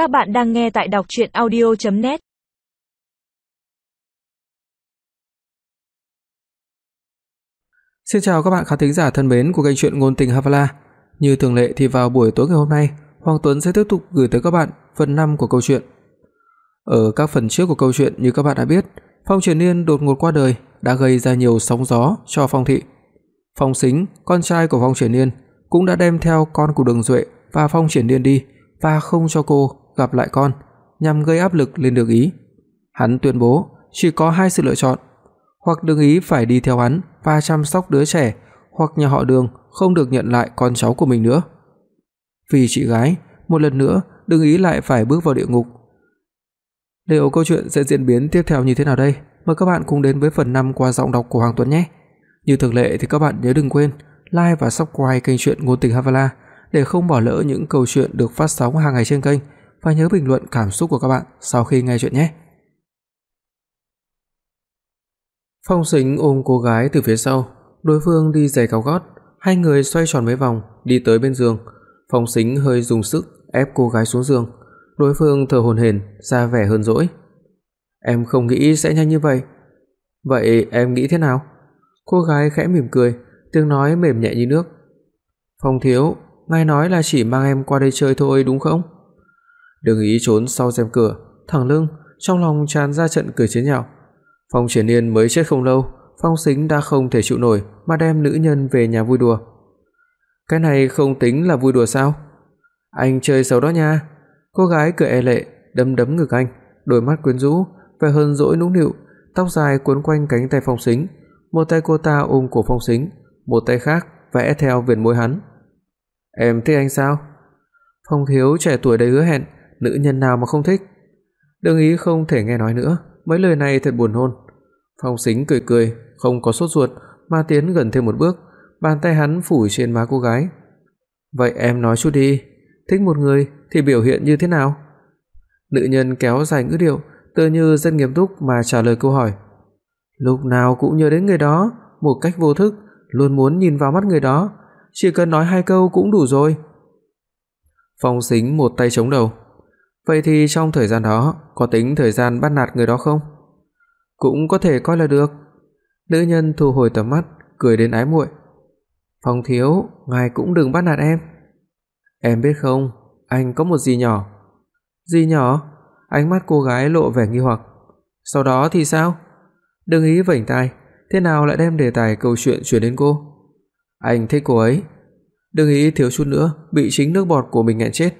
Các bạn đang nghe tại đọc audio net Xin chào các bạn khán thính giả thân mến của kênh truyện ngôn tình Havala. Như thường lệ thì vào buổi tối ngày hôm nay, Hoàng Tuấn sẽ tiếp tục gửi tới các bạn phần 5 của câu chuyện. Ở các phần trước của câu chuyện như các bạn đã biết, Phong Triển Niên đột ngột qua đời đã gây ra nhiều sóng gió cho Phong thị. Phong Sính, con trai của Phong Triển Niên, cũng đã đem theo con của Đường Duệ và Phong Triển Niên đi và không cho cô gặp lại con, nhằm gây áp lực lên Đường Ý. Hắn tuyên bố chỉ có hai sự lựa chọn, hoặc Đường Ý phải đi theo hắn và chăm sóc đứa trẻ, hoặc nhà họ Đường không được nhận lại con cháu của mình nữa. Vì chị gái, một lần nữa Đường Ý lại phải bước vào địa ngục. Liệu câu chuyện sẽ diễn biến tiếp theo như thế nào đây? Mời các bạn cùng đến với phần 5 qua giọng đọc của Hoàng Tuấn nhé. Như thường lệ thì các bạn nhớ đừng quên like và subscribe kênh truyện ngôn tình Havala để không bỏ lỡ những câu chuyện được phát sóng hàng ngày trên kênh và nhớ bình luận cảm xúc của các bạn sau khi nghe chuyện nhé. Phong Sính ôm cô gái từ phía sau, đối phương đi giày cao gót, hai người xoay tròn mấy vòng, đi tới bên giường. Phong Sính hơi dùng sức ép cô gái xuống giường, đối phương thở hổn hển, ra vẻ hờn dỗi. Em không nghĩ sẽ nhanh như vậy. Vậy em nghĩ thế nào? Cô gái khẽ mỉm cười, tiếng nói mềm nhẹ như nước. Phong thiếu, ngài nói là chỉ mang em qua đây chơi thôi đúng không? Đừng ý trốn sau rèm cửa, thẳng lưng, trong lòng tràn ra trận cười chế nhạo. Phong Triển Nhiên mới chết không lâu, Phong Sính đã không thể chịu nổi mà đem nữ nhân về nhà vui đùa. Cái này không tính là vui đùa sao? Anh chơi xấu đó nha. Cô gái cười e lệ, đấm đấm ngực anh, đôi mắt quyến rũ, vẻ hơn dỗi nũng nịu, tóc dài quấn quanh cánh tay Phong Sính, một tay cô ta ôm cổ Phong Sính, một tay khác vẽ theo viền môi hắn. "Em thích anh sao?" Phong Thiếu trẻ tuổi đầy hứa hẹn, nữ nhân nào mà không thích. Đương ý không thể nghe nói nữa, mấy lời này thật buồn nôn. Phong Sính cười cười, không có sốt ruột mà tiến gần thêm một bước, bàn tay hắn phủ trên má cô gái. "Vậy em nói chút đi, thích một người thì biểu hiện như thế nào?" Nữ nhân kéo dài ngữ điệu, tựa như rất nghiêm túc mà trả lời câu hỏi. Lúc nào cũng nhớ đến người đó, một cách vô thức, luôn muốn nhìn vào mắt người đó, chỉ cần nói hai câu cũng đủ rồi. Phong Sính một tay chống đầu. Vậy thì trong thời gian đó, có tính thời gian bắt nạt người đó không? Cũng có thể coi là được. Nữ nhân thu hồi tầm mắt, cười đến ái muội. Phong thiếu, ngài cũng đừng bắt nạt em. Em biết không, anh có một gì nhỏ. Gì nhỏ? Ánh mắt cô gái lộ vẻ nghi hoặc. Sau đó thì sao? Đừng ý vảnh tai, thế nào lại đem đề tài câu chuyện chuyển đến cô? Anh thích cô ấy. Đừng ý thiếu chút nữa bị chính nước bọt của mình nghẹn chết,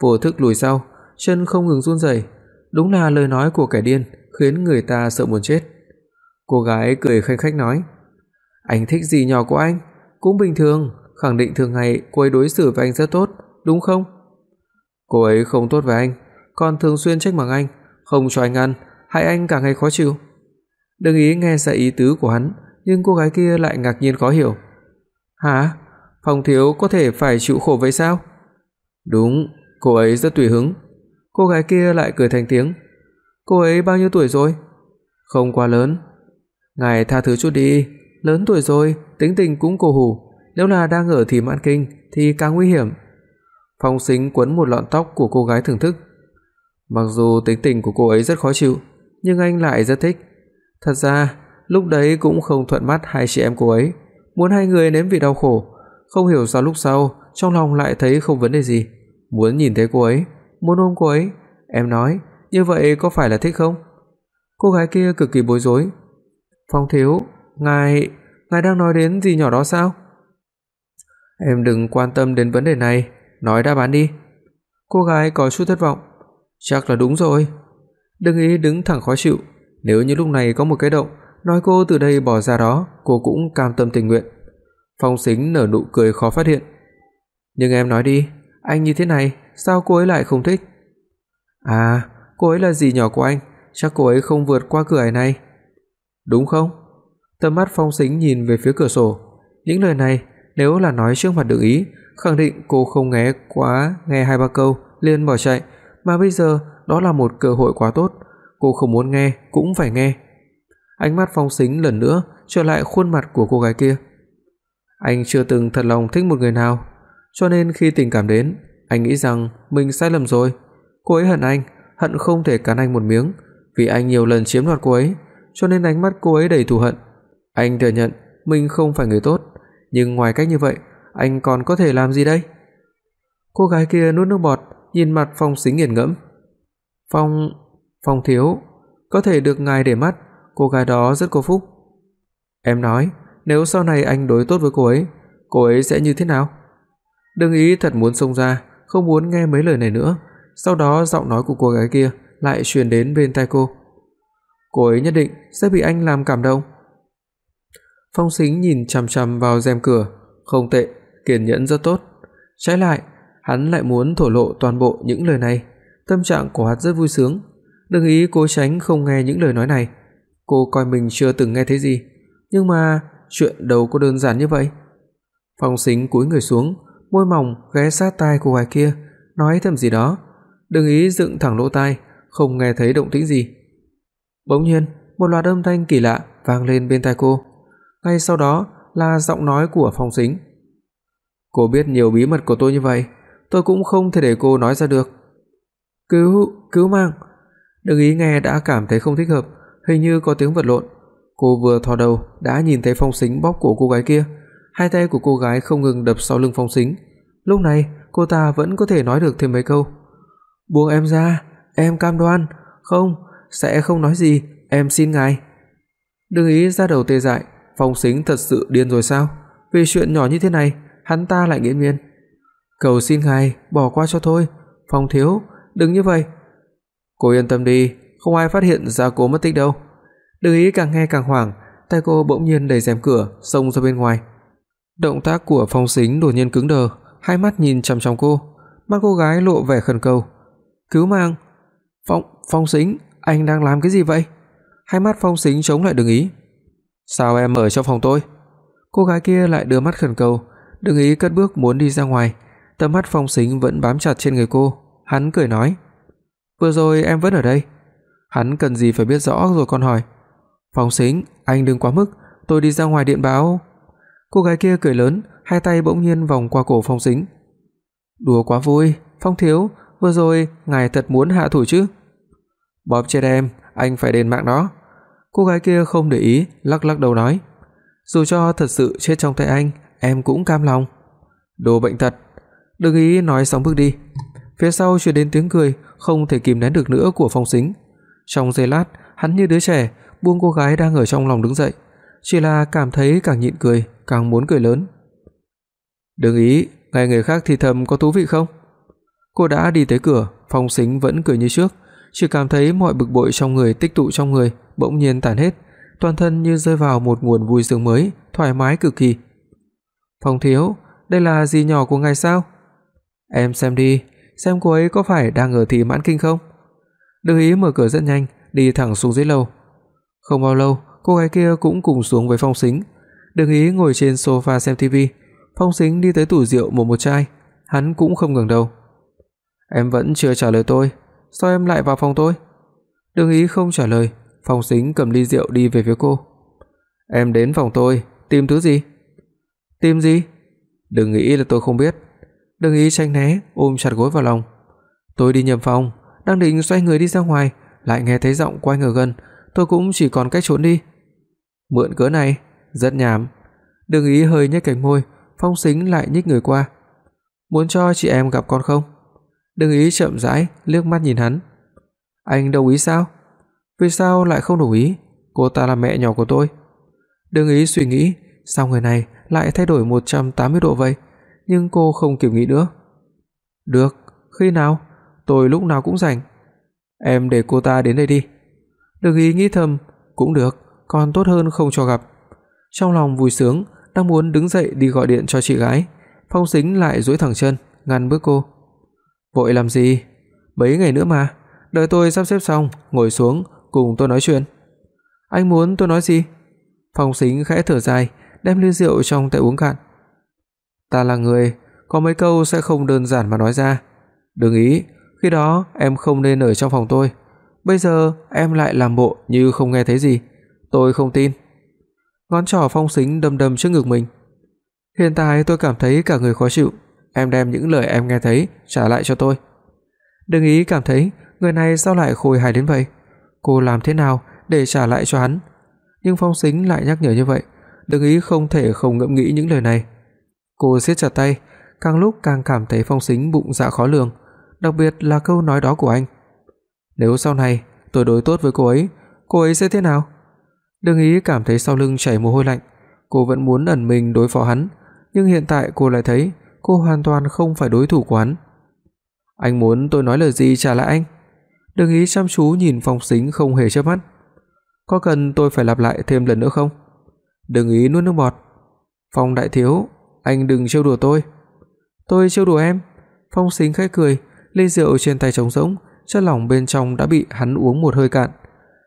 vô thức lùi sau, chân không ngừng run rẩy. Đúng là lời nói của kẻ điên, khiến người ta sợ muốn chết. Cô gái cười khanh khách nói: "Anh thích gì nhỏ của anh? Cũng bình thường, khẳng định thường ngày cô ấy đối xử với anh rất tốt, đúng không?" Cô ấy không tốt với anh, còn thường xuyên trách mắng anh, không cho anh ăn, hại anh cả ngày khó chịu. Đừng ý nghe ra ý tứ của hắn, nhưng cô gái kia lại ngạc nhiên khó hiểu. "Hả? Phong thiếu có thể phải chịu khổ vậy sao?" "Đúng, cô ấy rất tùy hứng." Cô gái kia lại cười thành tiếng. "Cô ấy bao nhiêu tuổi rồi?" "Không quá lớn." "Ngài tha thứ chút đi, lớn tuổi rồi, tính tình cũng cổ hủ, nếu là đang ở thì mãn kinh thì càng nguy hiểm." Phong Sính quấn một lọn tóc của cô gái thưởng thức. Mặc dù tính tình của cô ấy rất khó chịu, nhưng anh lại rất thích. Thật ra, lúc đấy cũng không thuận mắt hai chị em cô ấy, muốn hai người nếm vị đau khổ, không hiểu sao lúc sau trong lòng lại thấy không vấn đề gì, muốn nhìn thấy cô ấy, muốn ôm cô ấy. Em nói, như vậy có phải là thích không? Cô gái kia cực kỳ bối rối. Phong thiếu, ngài, ngài đang nói đến gì nhỏ đó sao? Em đừng quan tâm đến vấn đề này, nói đáp án đi. Cô gái có chút thất vọng. Chắc là đúng rồi. Đừng ý đứng thẳng khó chịu, nếu như lúc này có một cái động, nói cô từ đây bỏ ra đó, cô cũng cam tâm tình nguyện. Phong Sính nở nụ cười khó phát hiện. "Nhưng em nói đi, anh như thế này, sao cô ấy lại không thích?" "À, cô ấy là gì nhỏ của anh, chắc cô ấy không vượt qua cửa ải này." "Đúng không?" Tầm mắt Phong Sính nhìn về phía cửa sổ, những lời này nếu là nói trước mặt Đường Ý, khẳng định cô không nghe quá nghe hai ba câu liền bỏ chạy, mà bây giờ đó là một cơ hội quá tốt, cô không muốn nghe cũng phải nghe. Ánh mắt Phong Sính lần nữa trở lại khuôn mặt của cô gái kia. Anh chưa từng thật lòng thích một người nào, cho nên khi tình cảm đến, anh nghĩ rằng mình sai lầm rồi. Cô ấy hận anh, hận không thể cắn anh một miếng, vì anh nhiều lần chiếm đoạt cô ấy, cho nên ánh mắt cô ấy đầy thù hận. Anh thừa nhận mình không phải người tốt, nhưng ngoài cách như vậy, anh còn có thể làm gì đây? Cô gái kia nuốt nước bọt, nhìn mặt Phong Sính nghiền ngẫm. "Phong, Phong thiếu, có thể được ngài để mắt, cô gái đó rất có phúc." Em nói, nếu sau này anh đối tốt với cô ấy, cô ấy sẽ như thế nào? Đừng ý thật muốn xông ra, không muốn nghe mấy lời này nữa. Sau đó giọng nói của cô gái kia lại truyền đến bên tai cô. Cô ấy nhất định sẽ bị anh làm cảm động. Phong Sính nhìn chằm chằm vào rèm cửa, không tệ, kiên nhẫn rất tốt. Trái lại, hắn lại muốn thổ lộ toàn bộ những lời này, tâm trạng của hắn rất vui sướng. Đừng ý cố tránh không nghe những lời nói này. Cô coi mình chưa từng nghe thấy gì, nhưng mà chuyện đâu có đơn giản như vậy. Phong Sính cúi người xuống, môi mỏng ghé sát tai cô gái kia, nói thầm gì đó. Đừng ý dựng thẳng lỗ tai, không nghe thấy động tĩnh gì. Bỗng nhiên, một loạt âm thanh kỳ lạ vang lên bên tai cô. Ngay sau đó là giọng nói của Phong Sính. Cô biết nhiều bí mật của tôi như vậy, tôi cũng không thể để cô nói ra được. Cứu, cứu mạng. Đừng ý nghe đã cảm thấy không thích hợp, hình như có tiếng vật lộn. Cô vừa thò đầu đã nhìn thấy Phong Sính bóp cổ cô gái kia, hai tay của cô gái không ngừng đập sau lưng Phong Sính. Lúc này, cô ta vẫn có thể nói được thêm mấy câu. "Buông em ra, em cam đoan, không, sẽ không nói gì, em xin ngài." Đừng ý ra đầu tê dại, Phong Sính thật sự điên rồi sao? Vì chuyện nhỏ như thế này, hắn ta lại nghiến miên. "Cầu xin ngài bỏ qua cho thôi, Phong thiếu, đừng như vậy." "Cô yên tâm đi, không ai phát hiện ra cô mất tích đâu." Đừng ý càng nghe càng hoảng, tay cô bỗng nhiên đẩy rèm cửa, xông ra bên ngoài. Động tác của Phong Sính đột nhiên cứng đờ, hai mắt nhìn chằm chằm cô, mắt cô gái lộ vẻ khẩn cầu. "Cứu mạng!" "Phong, Phong Sính, anh đang làm cái gì vậy?" Hai mắt Phong Sính chống lại Đừng Ý. "Sao em ở trong phòng tôi?" Cô gái kia lại đưa mắt khẩn cầu, Đừng Ý cất bước muốn đi ra ngoài, tầm mắt Phong Sính vẫn bám chặt trên người cô, hắn cười nói: "Vừa rồi em vẫn ở đây." Hắn cần gì phải biết rõ rồi còn hỏi. "Phong Sính, anh đừng quá mức, tôi đi ra ngoài điện báo." Cô gái kia cười lớn, hai tay bỗng nhiên vòng qua cổ Phong Sính. "Đùa quá vui, Phong thiếu, vừa rồi ngài thật muốn hạ thủ chứ?" "Bóp chết em, anh phải đền mạng đó." Cô gái kia không để ý, lắc lắc đầu nói, "Dù cho thật sự chết trong tay anh, em cũng cam lòng." "Đồ bệnh thật." Đừng ý nói xong bước đi. Phía sau truyền đến tiếng cười không thể kìm nén được nữa của Phong Sính. Trong giây lát, hắn như đứa trẻ, buông cô gái đang ở trong lòng đứng dậy, chỉ là cảm thấy càng nhịn cười, càng muốn cười lớn. "Đừng ý, nghe người khác thì thầm có thú vị không?" Cô đã đi tới cửa, Phong Sính vẫn cười như trước, chỉ cảm thấy mọi bực bội trong người tích tụ trong người bỗng nhiên tản hết, toàn thân như rơi vào một nguồn vui sướng mới, thoải mái cực kỳ. "Phong thiếu, đây là gì nhỏ của ngài sao?" "Em xem đi, xem cô ấy có phải đang ở thị mãn kinh không?" Đừng ý mở cửa rất nhanh, đi thẳng xuống dưới lầu. Không bao lâu, cô gái kia cũng cùng xuống với Phong Sính. Đường ý ngồi trên sofa xem tivi, Phong Sính đi tới tủ rượu mua một chai, hắn cũng không ngẩng đầu. "Em vẫn chưa trả lời tôi, sao em lại vào phòng tôi?" Đường ý không trả lời, Phong Sính cầm ly rượu đi về phía cô. "Em đến phòng tôi, tìm thứ gì?" "Tìm gì?" "Đừng nghĩ là tôi không biết." Đừng ý tránh né, ôm chặt gối vào lòng. "Tôi đi nhầm phòng, đang định xoay người đi ra ngoài, lại nghe thấy giọng của anh ở gần, tôi cũng chỉ còn cách trốn đi." "Mượn cớ này, rất nhảm." Đừng ý hơi nhếch cánh môi, Phong Sính lại nhích người qua. "Muốn cho chị em gặp con không?" Đừng ý chậm rãi liếc mắt nhìn hắn. "Anh đồng ý sao?" "Vì sao lại không đồng ý? Cô ta là mẹ nhỏ của tôi." Đừng ý suy nghĩ, sao người này lại thay đổi 180 độ vậy? Nhưng cô không kịp nghĩ nữa. "Được, khi nào? Tôi lúc nào cũng rảnh." "Em để cô ta đến đây đi." Đừng ý nghĩ thầm, cũng được, còn tốt hơn không cho gặp. Trong lòng vui sướng, đang muốn đứng dậy đi gọi điện cho chị gái, Phong Sính lại duỗi thẳng chân, ngăn bước cô. "Vội làm gì? Mấy ngày nữa mà, đợi tôi sắp xếp xong, ngồi xuống cùng tôi nói chuyện." "Anh muốn tôi nói gì?" Phong Sính khẽ thở dài, đem ly rượu trong tay uống cạn. "Ta là người, có mấy câu sẽ không đơn giản mà nói ra. Đừng ý, khi đó em không nên ở trong phòng tôi. Bây giờ em lại làm bộ như không nghe thấy gì, tôi không tin." Ngón trỏ Phong Sính đâm đâm trước ngực mình. "Hiện tại tôi cảm thấy cả người khó chịu, em đem những lời em nghe thấy trả lại cho tôi." Đừng ý cảm thấy người này sao lại khôi hài đến vậy? Cô làm thế nào để trả lại cho hắn? Nhưng Phong Sính lại nhắc nhở như vậy, Đừng ý không thể không ngẫm nghĩ những lời này. Cô siết chặt tay, càng lúc càng cảm thấy Phong Sính bụng dạ khó lường, đặc biệt là câu nói đó của anh. Nếu sau này tôi đối tốt với cô ấy, cô ấy sẽ thế nào? Đương ý cảm thấy sau lưng chảy mồ hôi lạnh, cô vẫn muốn ẩn mình đối phó hắn, nhưng hiện tại cô lại thấy cô hoàn toàn không phải đối thủ của hắn. Anh muốn tôi nói lời gì trả lại anh? Đừng ý chăm chú nhìn Phong Sính không hề chớp mắt. Có cần tôi phải lặp lại thêm lần nữa không? Đừng ý nuốt nước bọt. Phong đại thiếu, anh đừng trêu đùa tôi. Tôi trêu đùa em. Phong Sính khẽ cười, ly rượu trên tay trống rỗng, chất lỏng bên trong đã bị hắn uống một hơi cạn.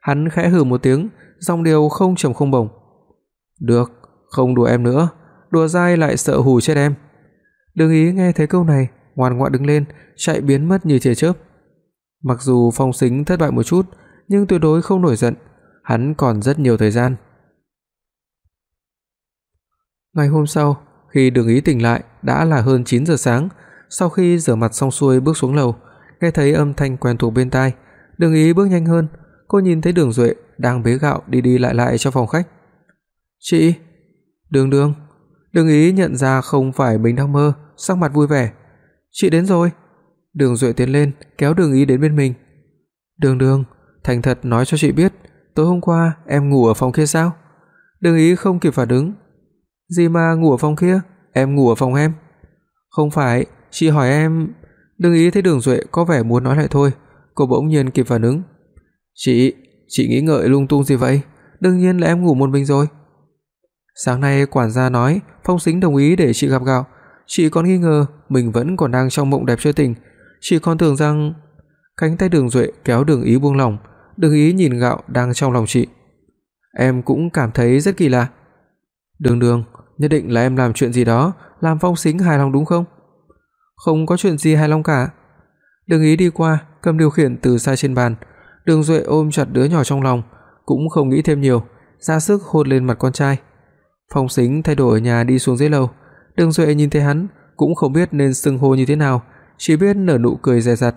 Hắn khẽ hừ một tiếng, giọng điệu không trầm không bổng. "Được, không đùa em nữa, đùa dai lại sợ hù chết em." đường ý nghe thấy câu này, ngoan ngoãn đứng lên, chạy biến mất như tia chớp. Mặc dù Phong Sính thất bại một chút, nhưng tuyệt đối không nổi giận, hắn còn rất nhiều thời gian. Ngày hôm sau, khi Đường Ý tỉnh lại đã là hơn 9 giờ sáng, sau khi rửa mặt xong xuôi bước xuống lầu, nghe thấy âm thanh quen thuộc bên tai, Đường Ý bước nhanh hơn, cô nhìn thấy Đường Duệ đang bế gạo đi đi lại lại trong phòng khách. "Chị?" "Đường Đường." Đường Ý nhận ra không phải mình đang mơ, sắc mặt vui vẻ. "Chị đến rồi." Đường Duệ tiến lên, kéo Đường Ý đến bên mình. "Đường Đường, thành thật nói cho chị biết, tối hôm qua em ngủ ở phòng kia sao?" Đường Ý không kịp phản ứng. "Gì mà ngủ ở phòng kia? Em ngủ ở phòng em." "Không phải, chị hỏi em." Đường Ý thấy Đường Duệ có vẻ muốn nói lại thôi, cô bỗng nhiên kịp phản ứng. "Chị, chị nghĩ ngợi lung tung gì vậy? Đương nhiên là em ngủ một mình rồi." Sáng nay quản gia nói Phong Sính đồng ý để chị gặp gạo, chị còn nghi ngờ mình vẫn còn đang trong mộng đẹp chưa tỉnh, chị còn tưởng rằng cánh tay Đường Duệ kéo Đường Ý buông lỏng, Đường Ý nhìn gạo đang trong lòng chị. Em cũng cảm thấy rất kỳ lạ. Đường Đường, nhất định là em làm chuyện gì đó làm Phong Sính hài lòng đúng không? Không có chuyện gì hài lòng cả. Đường Ý đi qua, cầm điều khiển từ xa trên bàn, Đường Duệ ôm chặt đứa nhỏ trong lòng, cũng không nghĩ thêm nhiều, ra sức hôn lên mặt con trai. Phong Sính thay đổi ở nhà đi xuống dưới lầu, Đường Duệ nhìn thấy hắn cũng không biết nên xưng hô như thế nào, chỉ biết nở nụ cười dè dặt.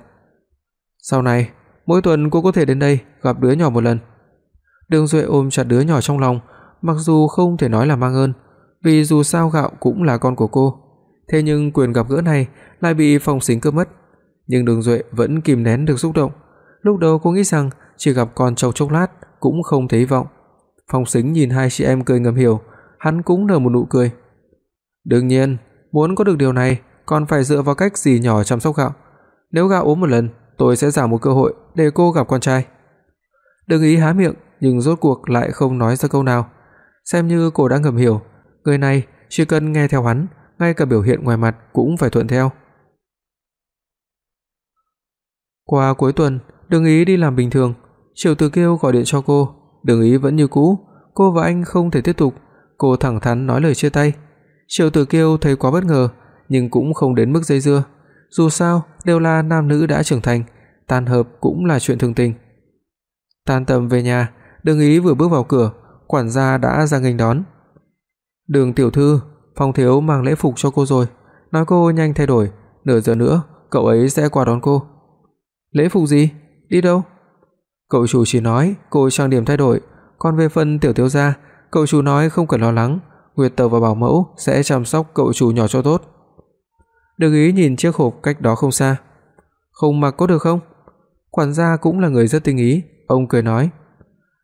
Sau này, mỗi tuần cô có thể đến đây gặp đứa nhỏ một lần. Đường Duệ ôm chặt đứa nhỏ trong lòng, mặc dù không thể nói là mang ơn, vì dù sao gạo cũng là con của cô, thế nhưng quyền gặp gỡ này lại bị Phong Sính cướp mất. Nhưng Đường Duệ vẫn kìm nén được xúc động. Lúc đầu cô nghĩ rằng chỉ gặp con trong chốc lát cũng không thấy vọng. Phong Sính nhìn hai chị em cười ngầm hiểu, hắn cũng nở một nụ cười. Đương nhiên, muốn có được điều này còn phải dựa vào cách gì nhỏ chăm sóc gạo. Nếu gạo ốm một lần, tôi sẽ giảm một cơ hội để cô gặp con trai. Đừng ý há miệng, nhưng rốt cuộc lại không nói ra câu nào, xem như cô đã ngầm hiểu, người này chỉ cần nghe theo hắn, ngay cả biểu hiện ngoài mặt cũng phải thuận theo. Qua cuối tuần, Đường Ý đi làm bình thường, Triệu Tử Kiêu gọi điện cho cô, Đường Ý vẫn như cũ, cô và anh không thể tiếp tục, cô thẳng thắn nói lời chia tay. Triệu Tử Kiêu thấy quá bất ngờ, nhưng cũng không đến mức dây dưa, dù sao đều là nam nữ đã trưởng thành, tan hợp cũng là chuyện thường tình. Tan tầm về nhà, Đường Ý vừa bước vào cửa, quản gia đã ra nghênh đón. "Đường tiểu thư, Phong thiếu mang lễ phục cho cô rồi, nói cô nhanh thay đổi, nửa giờ nữa cậu ấy sẽ qua đón cô." "Lễ phục gì? Đi đâu?" Cậu chủ chỉ nói cô trang điểm thay đổi, còn về phần tiểu thiếu gia, cậu chủ nói không cần lo lắng, Nguyệt Tẩu và bảo mẫu sẽ chăm sóc cậu chủ nhỏ cho tốt. Đường Ý nhìn chiếc hộp cách đó không xa. "Không mặc có được không?" Quản gia cũng là người rất tinh ý, ông cười nói: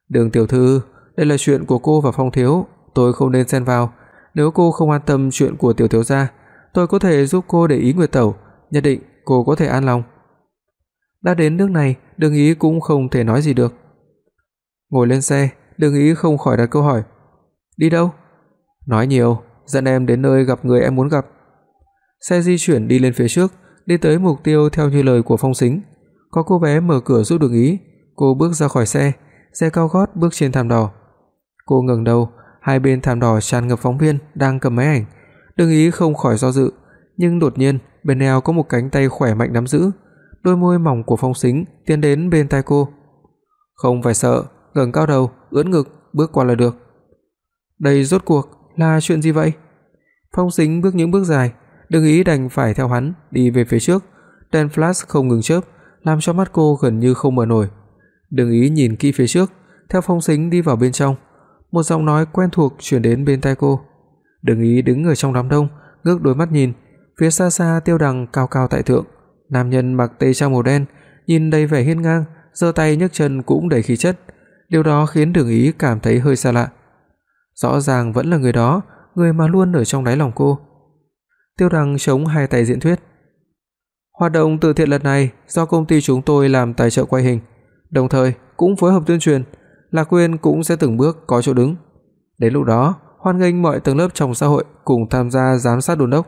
"Đường tiểu thư, đây là chuyện của cô và Phong thiếu, tôi không nên xen vào, nếu cô không an tâm chuyện của tiểu thiếu gia, tôi có thể giúp cô để ý Nguyệt Tẩu, nhất định cô có thể an lòng." Đã đến nước này, Đường Ý cũng không thể nói gì được. Ngồi lên xe, Đường Ý không khỏi đặt câu hỏi: "Đi đâu?" "Nói nhiều, dẫn em đến nơi gặp người em muốn gặp." Xe di chuyển đi lên phía trước, đi tới mục tiêu theo như lời của Phong Sính. Có cô bé mở cửa giúp Đường Ý, cô bước ra khỏi xe, xe cao gót bước trên thảm đỏ. Cô ngẩng đầu, hai bên thảm đỏ tràn ngập phóng viên đang cầm máy ảnh. Đường Ý không khỏi do dự, nhưng đột nhiên bên eo có một cánh tay khỏe mạnh nắm giữ, đôi môi mỏng của Phong Sính tiến đến bên tai cô. "Không phải sợ, ngẩng cao đầu, ưỡn ngực, bước qua là được." Đây rốt cuộc là chuyện gì vậy? Phong Sính bước những bước dài, Đừng ý đành phải theo hắn đi về phía trước, đèn flash không ngừng chớp, làm cho mắt cô gần như không mở nổi. Đừng ý nhìn kỹ phía trước, theo Phong Sính đi vào bên trong. Một giọng nói quen thuộc truyền đến bên tai cô. Đừng ý đứng ở trong đám đông, ngước đôi mắt nhìn, phía xa xa Tiêu Đằng cao cao tại thượng, nam nhân mặc tây trang màu đen, nhìn đầy vẻ hiên ngang, giơ tay nhấc chân cũng đầy khí chất. Điều đó khiến Đường Ý cảm thấy hơi xa lạ. Rõ ràng vẫn là người đó, người mà luôn ở trong đáy lòng cô. Tiêu Đằng chống hai tay diễn thuyết. Hoạt động từ thiện lần này do công ty chúng tôi làm tài trợ quay hình, đồng thời cũng phối hợp tuyên truyền, Lạc Quyên cũng sẽ từng bước có chỗ đứng. Đến lúc đó, hoan nghênh mọi tầng lớp trong xã hội cùng tham gia giám sát đôn đốc.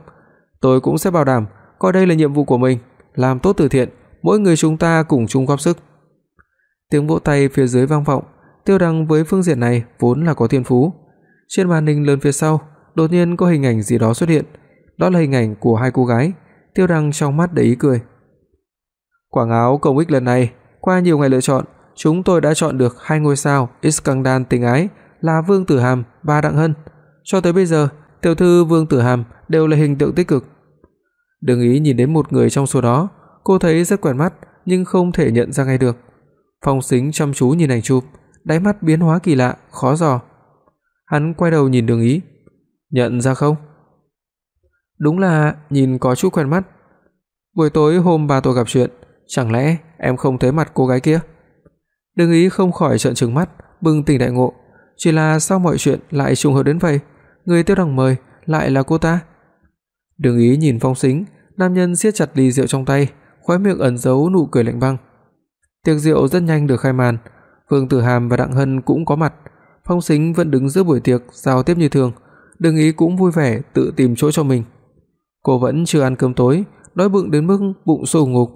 Tôi cũng sẽ bảo đảm coi đây là nhiệm vụ của mình, làm tốt từ thiện, mỗi người chúng ta cùng chung góp sức. Tiếng vỗ tay phía dưới vang vọng, Tiêu Đăng với phương diện này vốn là có thiên phú. Trên màn hình lớn phía sau, đột nhiên có hình ảnh gì đó xuất hiện, đó là hình ảnh của hai cô gái. Tiêu Đăng trong mắt đầy ý cười. Quảng áo công ích lần này, qua nhiều ngày lựa chọn, chúng tôi đã chọn được hai ngôi sao Iskandar tình ái là Vương Tử Hàm và Đặng Hân. Cho tới bây giờ, tiểu thư Vương Tử Hàm đều là hình tượng tích cực. Đừng ý nhìn đến một người trong số đó, cô thấy rất quen mắt nhưng không thể nhận ra ngay được. Phong Sính chăm chú nhìn ảnh chụp, đáy mắt biến hóa kỳ lạ, khó dò. Hắn quay đầu nhìn Đường Ý, "Nhận ra không?" Đúng là nhìn có chút quen mắt. Buổi tối hôm bà tôi gặp chuyện, chẳng lẽ em không thấy mặt cô gái kia? Đường Ý không khỏi trợn trừng mắt, bừng tỉnh đại ngộ, chỉ là sao mọi chuyện lại trùng hợp đến vậy? Người Tiêu Đằng mời lại là cô ta. Đường Ý nhìn Phong Sính, nam nhân siết chặt ly rượu trong tay, khóe miệng ẩn giấu nụ cười lạnh băng. Tiệc rượu rất nhanh được khai màn, Vương Tử Hàm và Đặng Hân cũng có mặt. Phong Sính vẫn đứng giữa buổi tiệc giao tiếp như thường, Đường Ý cũng vui vẻ tự tìm chỗ cho mình. Cô vẫn chưa ăn cơm tối, đói bụng đến mức bụng sù ngục.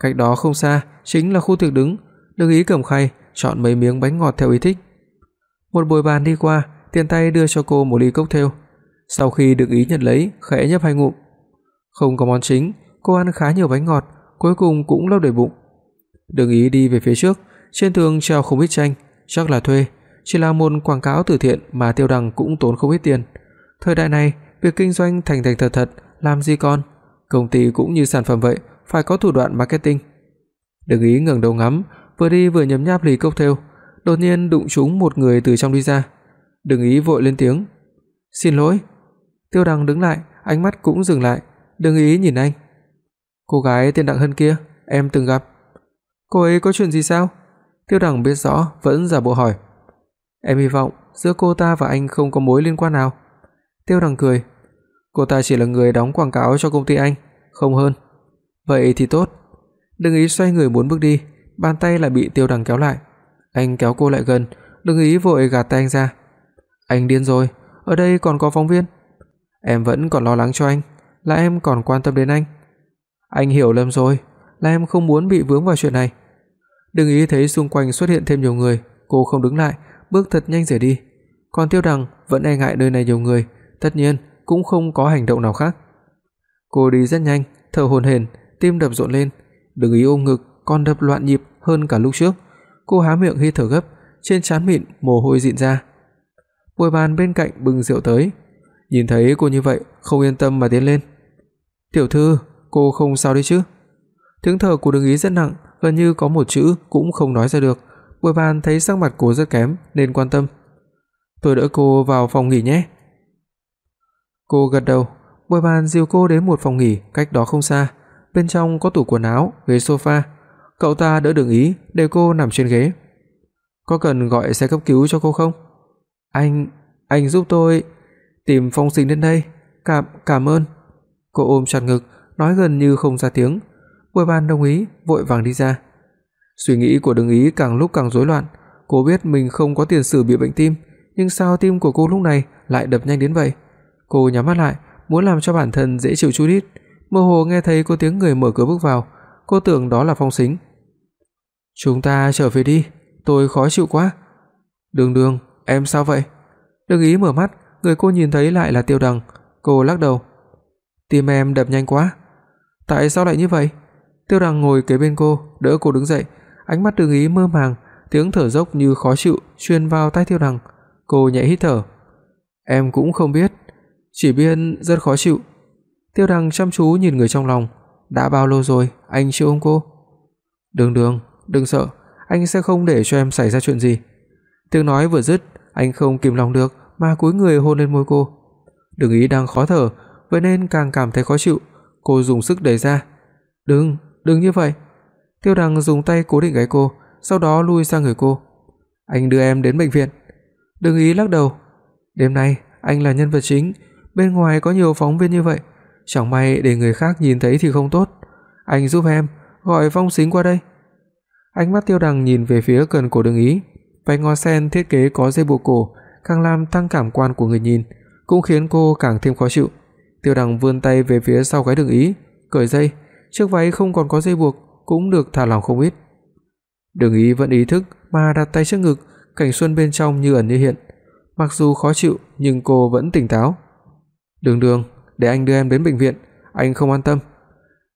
Cách đó không xa chính là khu tiệc đứng, Đường Ý cầm khay chọn mấy miếng bánh ngọt theo ý thích. Một bồi bàn đi qua, tiền tay đưa cho cô một ly cocktail. Sau khi được ý nhận lấy, khẽ nhấp hai ngụm. Không có món chính, cô ăn khá nhiều bánh ngọt, cuối cùng cũng lấp đầy bụng. Đường Ý đi về phía trước, trên tường treo không ít tranh, chắc là thuê, chỉ là một quảng cáo từ thiện mà Tiêu Đằng cũng tốn không ít tiền. Thời đại này, việc kinh doanh thành thành thật thật làm gì còn, công ty cũng như sản phẩm vậy, phải có thủ đoạn marketing. Đường Ý ngẩng đầu ngắm, vừa đi vừa nhấm nháp ly cocktail, đột nhiên đụng trúng một người từ trong đi ra. Đường Ý vội lên tiếng, "Xin lỗi." Tiêu Đằng đứng lại, ánh mắt cũng dừng lại, đừng Ý nhìn anh. "Cô gái tên Đặng Hân kia, em từng gặp." "Cô ấy có chuyện gì sao?" Tiêu Đằng biết rõ, vẫn giả bộ hỏi. "Em hy vọng giữa cô ta và anh không có mối liên quan nào." Tiêu Đằng cười, "Cô ta chỉ là người đóng quảng cáo cho công ty anh, không hơn." "Vậy thì tốt." Đừng ý xoay người muốn bước đi, bàn tay lại bị Tiêu Đằng kéo lại. Anh kéo cô lại gần, đừng ý vội gạt tay anh ra. "Anh điên rồi, ở đây còn có phóng viên." "Em vẫn còn lo lắng cho anh, là em còn quan tâm đến anh." "Anh hiểu lầm rồi, là em không muốn bị vướng vào chuyện này." Đừng ý thấy xung quanh xuất hiện thêm nhiều người, cô không đứng lại, bước thật nhanh rời đi. Còn Tiêu Đằng vẫn e ngại nơi này nhiều người, tất nhiên cũng không có hành động nào khác. Cô đi rất nhanh, thở hổn hển, tim đập rộn lên, đừng ý ôm ngực, còn đập loạn nhịp hơn cả lúc trước. Cô há miệng hít thở gấp, trên trán mịn mồ hôi rịn ra. Bồi bàn bên cạnh bưng rượu tới, nhìn thấy cô như vậy, không yên tâm mà tiến lên. "Tiểu thư, cô không sao đấy chứ?" Tiếng thở của Đường Ý rất nặng, gần như có một chữ cũng không nói ra được. Bồi bàn thấy sắc mặt cô rất kém nên quan tâm. "Tôi đỡ cô vào phòng nghỉ nhé." Cô gật đầu, Bồi bàn dìu cô đến một phòng nghỉ cách đó không xa, bên trong có tủ quần áo, ghế sofa. Cậu ta đỡ Đường Ý để cô nằm trên ghế. "Có cần gọi xe cấp cứu cho cô không?" "Anh, anh giúp tôi tìm Phong Sinh đến đây, cảm cảm ơn." Cô ôm chặt ngực, nói gần như không ra tiếng. Bồi bàn đồng ý, vội vàng đi ra. Suy nghĩ của Đường Ý càng lúc càng rối loạn, cô biết mình không có tiền sử bị bệnh tim, nhưng sao tim của cô lúc này lại đập nhanh đến vậy? Cô nhắm mắt lại, muốn làm cho bản thân dễ chịu chút ít, mơ hồ nghe thấy có tiếng người mở cửa bước vào, cô tưởng đó là Phong Sính. "Chúng ta trở về đi, tôi khó chịu quá." "Đường Đường, em sao vậy?" Đường Ý mở mắt, người cô nhìn thấy lại là Tiêu Đằng, cô lắc đầu. "Tim em đập nhanh quá." "Tại sao lại như vậy?" Tiêu Đằng ngồi kế bên cô, đỡ cô đứng dậy, ánh mắt Đường Ý mơ màng, tiếng thở dốc như khó chịu truyền vào tai Tiêu Đằng. Cô nhẹ hít thở. "Em cũng không biết, chỉ biết rất khó chịu." Tiêu Đằng chăm chú nhìn người trong lòng, "Đã bao lâu rồi anh chưa ôm cô?" "Đường Đường, đừng sợ, anh sẽ không để cho em xảy ra chuyện gì." Tiếng nói vừa dứt, anh không kìm lòng được mà cúi người hôn lên môi cô. Đừng Ý đang khó thở, vậy nên càng cảm thấy khó chịu, cô dùng sức đẩy ra. "Đừng, đừng như vậy." Tiêu Đằng dùng tay cố định gáy cô, sau đó lui sang người cô. "Anh đưa em đến bệnh viện." Đừng Ý lắc đầu. "Đêm nay anh là nhân vật chính, bên ngoài có nhiều phóng viên như vậy, chẳng may để người khác nhìn thấy thì không tốt. Anh giúp em, gọi Phong Sính qua đây." Ánh mắt Tiêu Đằng nhìn về phía cần cổ Đường Ý, váy ngò sen thiết kế có dây buộc cổ, càng làm tăng cảm quan của người nhìn, cũng khiến cô càng thêm khó chịu. Tiêu Đằng vươn tay về phía sau gái Đường Ý, cởi dây, chiếc váy không còn có dây buộc cũng được thả lỏng không ít. Đường Ý vẫn ý thức mà đặt tay trước ngực, cảnh xuân bên trong như ẩn như hiện. Mặc dù khó chịu nhưng cô vẫn tỉnh táo. "Đường Đường, để anh đưa em đến bệnh viện, anh không an tâm."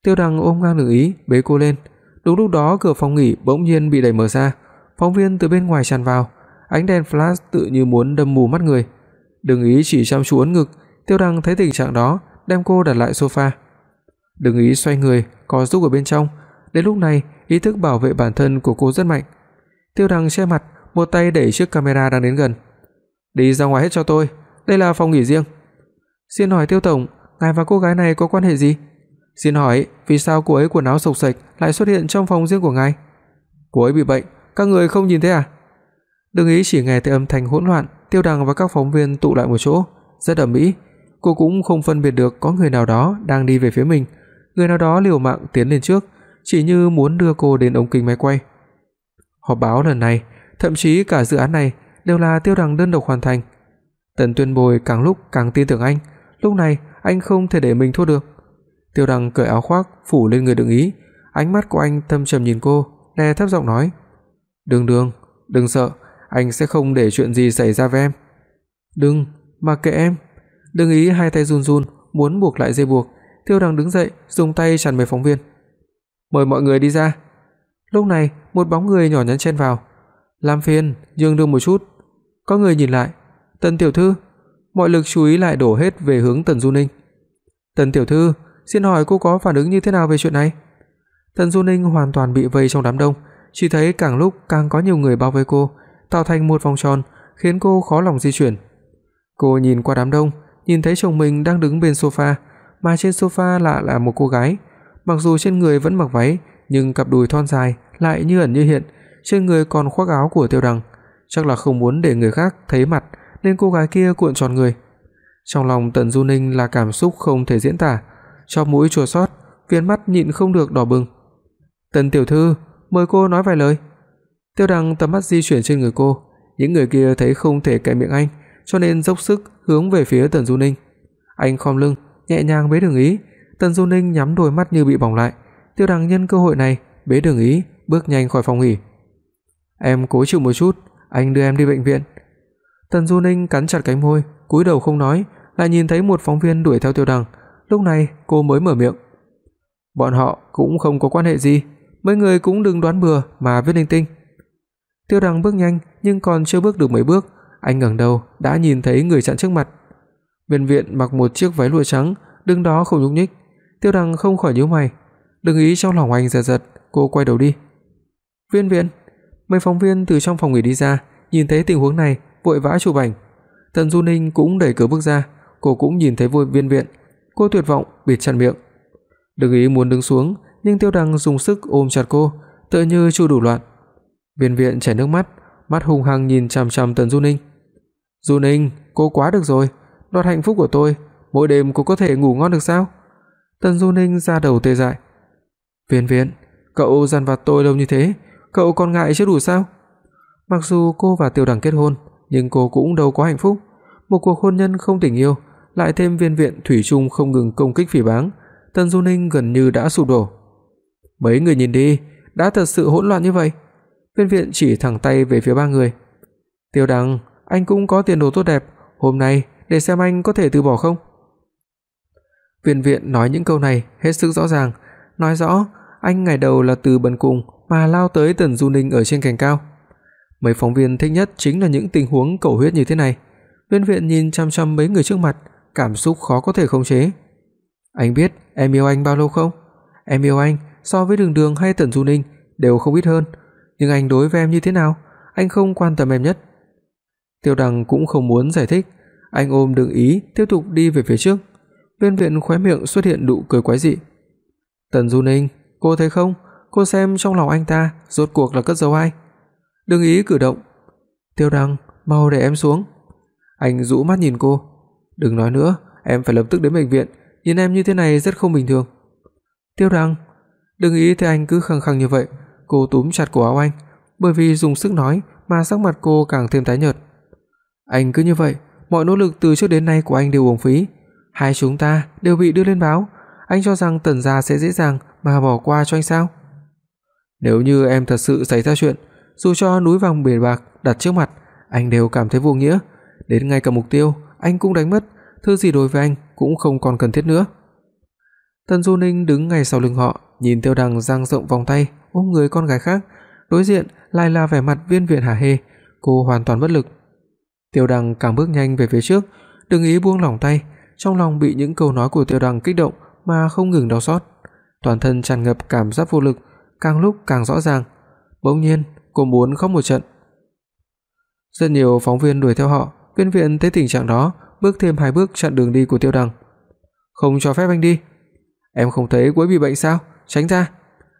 Tiêu Đằng ôm ngang Đường Ý, bế cô lên. Đúng lúc đó cửa phòng nghỉ bỗng nhiên bị đẩy mở ra, phóng viên từ bên ngoài tràn vào, ánh đèn flash tự như muốn đâm mù mắt người. Đường Ý chỉ chăm chú ấn ngực, Tiêu Đăng thấy tình trạng đó, đem cô đặt lại sofa. Đường Ý xoay người, có giúp ở bên trong, đến lúc này, ý thức bảo vệ bản thân của cô rất mạnh. Tiêu Đăng che mặt, một tay đẩy chiếc camera đang đến gần. "Đi ra ngoài hết cho tôi, đây là phòng nghỉ riêng." "Xin hỏi Tiêu tổng, ngài và cô gái này có quan hệ gì?" "Xin hỏi, vì sao cô ấy quần áo sộc xệch lại xuất hiện trong phòng riêng của ngài?" "Cô ấy bị bệnh, các người không nhìn thấy à?" Đừng ý chỉ nghe thấy âm thanh hỗn loạn, Tiêu Đằng và các phóng viên tụ lại một chỗ, rất ầm ĩ. Cô cũng không phân biệt được có người nào đó đang đi về phía mình, người nào đó liều mạng tiến lên trước, chỉ như muốn đưa cô đến ống kính máy quay. Họp báo lần này, thậm chí cả dự án này đều là Tiêu Đằng đơn độc hoàn thành. Tần Tuyên Bồi càng lúc càng tin tưởng anh, lúc này anh không thể để mình thua được. Tiêu Đằng cởi áo khoác phủ lên người Đường Ý, ánh mắt của anh thâm trầm nhìn cô, đè thấp giọng nói: "Đường Đường, đừng sợ, anh sẽ không để chuyện gì xảy ra với em." "Đừng, mà kệ em." đừng Ý hai tay run run muốn buộc lại dây buộc, Thiêu Đằng đứng dậy, dùng tay chặn mấy phóng viên. "Mời mọi người đi ra." Lúc này, một bóng người nhỏ nhắn chen vào. làm phiền, nhường đường một chút." Có người nhìn lại, "Tần tiểu thư." Mọi lực chú ý lại đổ hết về hướng Tần Du Ninh. "Tần tiểu thư, xin hỏi cô có phản ứng như thế nào về chuyện này?" Tần Du Ninh hoàn toàn bị vây trong đám đông, chỉ thấy càng lúc càng có nhiều người bao vây cô, tạo thành một vòng tròn, khiến cô khó lòng di chuyển. Cô nhìn qua đám đông, nhìn thấy chồng mình đang đứng bên sofa, mà trên sofa lạ là một cô gái, mặc dù trên người vẫn mặc váy, nhưng cặp đùi thon dài lại như ẩn như hiện, trên người còn khoác áo của Tiêu Đằng, chắc là không muốn để người khác thấy mặt nên cô gái kia cuộn tròn người. Trong lòng Tần Du Ninh là cảm xúc không thể diễn tả, cho mũi chua xót, viền mắt nhịn không được đỏ bừng. "Tần tiểu thư, mời cô nói vài lời." Tiêu Đằng tầm mắt di chuyển trên người cô, những người kia thấy không thể kệ miệng anh, cho nên dốc sức hướng về phía Tần Du Ninh. Anh khom lưng, nhẹ nhàng bế Đường Ý, Tần Du Ninh nhắm đôi mắt như bị bỏng lại. Tiêu Đằng nhân cơ hội này bế Đường Ý, bước nhanh khỏi phòng nghỉ. "Em cố chịu một chút, anh đưa em đi bệnh viện." Tần Du Ninh cắn chặt cánh môi, cúi đầu không nói, lại nhìn thấy một phóng viên đuổi theo Tiêu Đằng, lúc này cô mới mở miệng. "Bọn họ cũng không có quan hệ gì, mấy người cũng đừng đoán bừa mà viết linh tinh." Tiêu Đằng bước nhanh, nhưng còn chưa bước được mấy bước, anh ngẩng đầu đã nhìn thấy người chặn trước mặt. Viên Viện mặc một chiếc váy lụa trắng, đứng đó không nhúc nhích. Tiêu Đằng không khỏi nhíu mày, đừng ý trong lòng anh giật giật, cô quay đầu đi. "Viên Viện." Mấy phóng viên từ trong phòng nghỉ đi ra, nhìn thấy tình huống này, vội vã chụp ảnh. Tần Du Ninh cũng đẩy cửa bước ra, cô cũng nhìn thấy Vui Viên Viện, cô tuyệt vọng bịt chặt miệng. Đừng ý muốn đứng xuống, nhưng Tiêu Đằng dùng sức ôm chặt cô, tựa như chu đủ loạn. Viên Viện chảy nước mắt, mắt hung hăng nhìn chằm chằm Tần Du Ninh. "Du Ninh, cô quá được rồi, đoạt hạnh phúc của tôi, mỗi đêm cô có thể ngủ ngon được sao?" Tần Du Ninh ra đầu tê dại. "Viên Viện, cậu dằn vặt tôi lâu như thế, cậu còn ngại chưa đủ sao?" Mặc dù cô và Tiêu Đằng kết hôn, nhưng cô cũng đâu có hạnh phúc, một cuộc hôn nhân không tình yêu, lại thêm Viên Viện thủy chung không ngừng công kích phỉ báng, Tần Du Ninh gần như đã sụp đổ. Mấy người nhìn đi, đã thật sự hỗn loạn như vậy. Viên Viện chỉ thẳng tay về phía ba người. "Tiêu Đằng, anh cũng có tiền đồ tốt đẹp, hôm nay để xem anh có thể từ bỏ không?" Viên Viện nói những câu này hết sức rõ ràng, nói rõ anh ngày đầu là từ bần cùng mà lao tới Tần Du Ninh ở trên cành cao. Mấy phóng viên thích nhất chính là những tình huống cầu huyết như thế này. Viên Viện nhìn chăm chăm mấy người trước mặt, cảm xúc khó có thể khống chế. "Anh biết em yêu anh bao lâu không? Em yêu anh so với Đường Đường hay Tần Du Ninh đều không biết hơn, nhưng anh đối với em như thế nào, anh không quan tâm em nhất." Tiêu Đằng cũng không muốn giải thích, anh ôm Đường Ý tiếp tục đi về phía trước. Viên Viện khóe miệng xuất hiện nụ cười quái dị. "Tần Du Ninh, cô thấy không, cô xem trong lòng anh ta rốt cuộc là cất giấu ai?" Đường Ý cử động. "Tiêu Đằng, mau để em xuống." Anh rũ mắt nhìn cô. "Đừng nói nữa, em phải lập tức đến bệnh viện, nhìn em như thế này rất không bình thường." "Tiêu Đằng." Đừng ý thấy anh cứ khăng khăng như vậy, cô túm chặt cổ áo anh, bởi vì dùng sức nói mà sắc mặt cô càng thêm tái nhợt. Anh cứ như vậy, mọi nỗ lực từ trước đến nay của anh đều uổng phí, hai chúng ta đều bị đưa lên báo, anh cho rằng Tần gia sẽ dễ dàng mà bỏ qua cho anh sao? Nếu như em thật sự xảy ra chuyện, dù cho núi vàng biển bạc đặt trước mặt, anh đều cảm thấy vô nghĩa, đến ngay cả mục tiêu anh cũng đánh mất, thứ gì đối với anh cũng không còn cần thiết nữa. Tần Du Ninh đứng ngay sau lưng họ, nhìn Tiêu Đằng dang rộng vòng tay ôm người con gái khác, đối diện lại là vẻ mặt Viên Viện hả hê, cô hoàn toàn bất lực. Tiêu Đằng càng bước nhanh về phía trước, đừng ý buông lỏng tay, trong lòng bị những câu nói của Tiêu Đằng kích động mà không ngừng đau xót, toàn thân tràn ngập cảm giác vô lực, càng lúc càng rõ ràng. Bỗng nhiên, cô muốn khóc một trận. Rất nhiều phóng viên đuổi theo họ, Viên Viện thấy tình trạng đó, bước thêm hai bước chặn đường đi của Tiêu Đằng. "Không cho phép anh đi." "Em không thấy cô ấy bị bệnh sao? Tránh ra."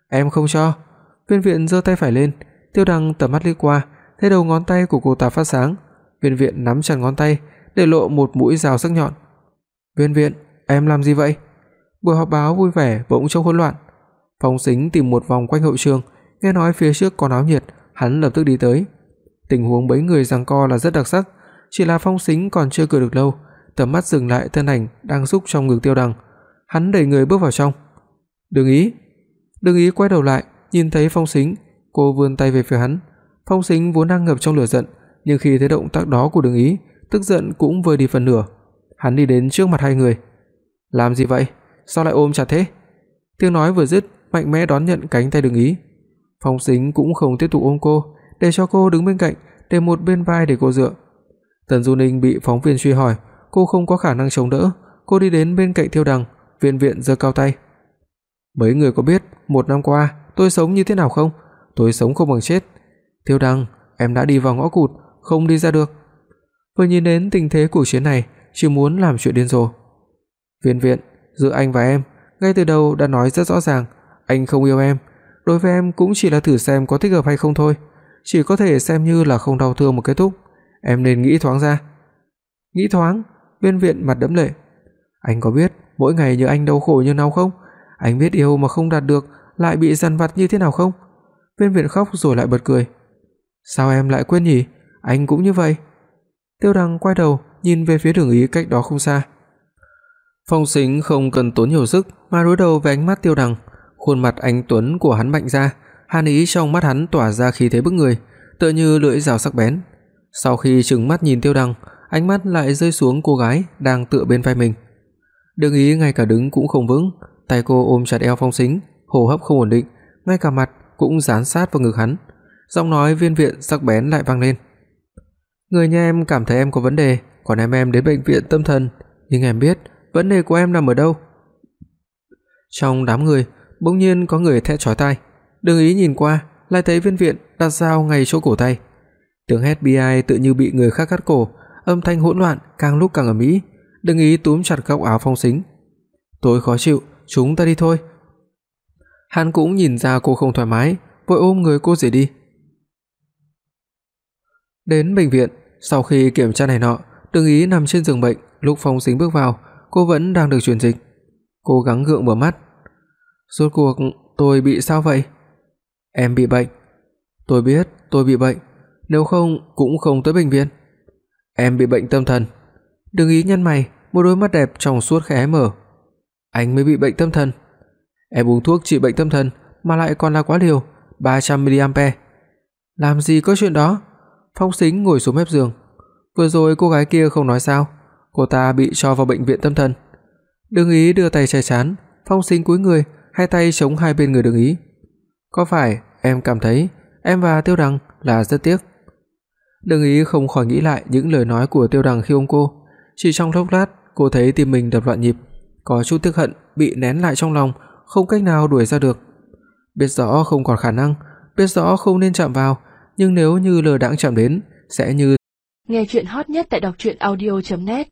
"Em không cho." Viên Viện giơ tay phải lên, Tiêu Đằng tầm mắt liếc qua, thấy đầu ngón tay của cô ta phát sáng, Viên Viện nắm chặt ngón tay, để lộ một mũi dao sắc nhọn. "Viên Viện, em làm gì vậy?" Buổi họp báo vui vẻ bỗng trông hỗn loạn. Phong Sính tìm một vòng quanh hậu trường, nghe nói phía trước có náo nhiệt, hắn lập tức đi tới. Tình huống bấy người giằng co là rất đặc sắc, chỉ là Phong Sính còn chưa cười được lâu, tầm mắt dừng lại thân ảnh đang xúc trong ngực Tiêu Đằng. Hắn đẩy người bước vào trong. "Đừng ý." Đừng ý quay đầu lại, nhìn thấy Phong Sính, cô vươn tay về phía hắn. Phong Sính vốn đang ngập trong lửa giận, nhưng khi thấy động tác đó của Đường Ý, tức giận cũng vơi đi phần nửa. Hắn đi đến trước mặt hai người. "Làm gì vậy? Sao lại ôm chặt thế?" Tiếng nói vừa dứt, mạnh mẽ đón nhận cánh tay Đường Ý. Phong Sính cũng không tiếp tục ôm cô, để cho cô đứng bên cạnh, để một bên vai để cô dựa. Tần Du Ninh bị phóng viên truy hỏi, cô không có khả năng chống đỡ, cô đi đến bên cạnh thiêu Đằng, Viên Viện giơ cao tay. "Mấy người có biết một năm qua tôi sống như thế nào không? Tôi sống không bằng chết. Tiêu Đăng, em đã đi vào ngõ cụt, không đi ra được." Vừa nhìn đến tình thế cuộc chiến này, chỉ muốn làm chuyện điên rồ. Viên Viện, giữa anh và em, ngay từ đầu đã nói rất rõ ràng, anh không yêu em, đối với em cũng chỉ là thử xem có thích hợp hay không thôi, chỉ có thể xem như là không đau thương một kết thúc, em nên nghĩ thoáng ra." Nghĩ thoáng, Viên Viện mặt đẫm lệ. Anh có biết mỗi ngày nhớ anh đau khổ như nào không? Anh biết yêu mà không đạt được lại bị dằn vặt như thế nào không? Viên Viện khóc rồi lại bật cười. Sao em lại quên nhỉ? Anh cũng như vậy. Tiêu Đằng quay đầu, nhìn về phía Đường Ý cách đó không xa. Phong Sính không cần tốn nhiều sức mà đối đầu với ánh mắt Tiêu Đằng, khuôn mặt anh tuấn của hắn mạnh ra, hàn ý trong mắt hắn tỏa ra khí thế bức người, tựa như lưỡi dao sắc bén. Sau khi trừng mắt nhìn Tiêu Đằng, ánh mắt lại rơi xuống cô gái đang tựa bên vai mình. Đường Ý ngay cả đứng cũng không vững, tay cô ôm chặt eo Phong Sính, hô hấp không ổn định, ngay cả mặt cũng dán sát vào ngực hắn. Giọng nói viên viện sắc bén lại vang lên. Người nhà em cảm thấy em có vấn đề, còn em em đến bệnh viện tâm thần, nhưng em biết vấn đề của em nằm ở đâu. Trong đám người, bỗng nhiên có người thét chói tai. Đường Ý nhìn qua, lại thấy viên viện đặt dao ngay chỗ cổ tay. Tiếng hét bi ai tự như bị người khác cắt cổ, âm thanh hỗn loạn càng lúc càng ầm ĩ. Đường Ý túm chặt góc áo Phong Sính. "Tôi khó chịu, chúng ta đi thôi." Hắn cũng nhìn ra cô không thoải mái, vội ôm người cô rời đi. Đến bệnh viện, sau khi kiểm tra này nọ, Đường Ý nằm trên giường bệnh, lúc Phong Sính bước vào, cô vẫn đang được truyền dịch. Cô gắng gượng mở mắt. "Rốt cuộc tôi bị sao vậy?" "Em bị bệnh." "Tôi biết, tôi bị bệnh, nếu không cũng không tới bệnh viện." "Em bị bệnh tâm thần." Đường Ý nhăn mày, một đôi mắt đẹp trong suốt khẽ mở. "Anh mới bị bệnh tâm thần?" "Em uống thuốc trị bệnh tâm thần mà lại còn là quá liều, 300 mA." "Làm gì có chuyện đó?" Phong Sính ngồi xuống mép giường. Vừa rồi cô gái kia không nói sao, cô ta bị cho vào bệnh viện tâm thần. Đường Ý đưa tay che chắn, Phong Sính cúi người, hai tay chống hai bên người Đường Ý. "Có phải em cảm thấy em và Tiêu Đằng là rất tiếc?" Đường Ý không khỏi nghĩ lại những lời nói của Tiêu Đằng khi ôm cô, chỉ trong chốc lát, cô thấy tim mình đập loạn nhịp, có chút tức hận bị nén lại trong lòng, không cách nào đuổi ra được. biết rõ không còn khả năng, biết rõ không nên chạm vào, nhưng nếu như lờ đãng chạm đến sẽ như Nghe truyện hot nhất tại doctruyenaudio.net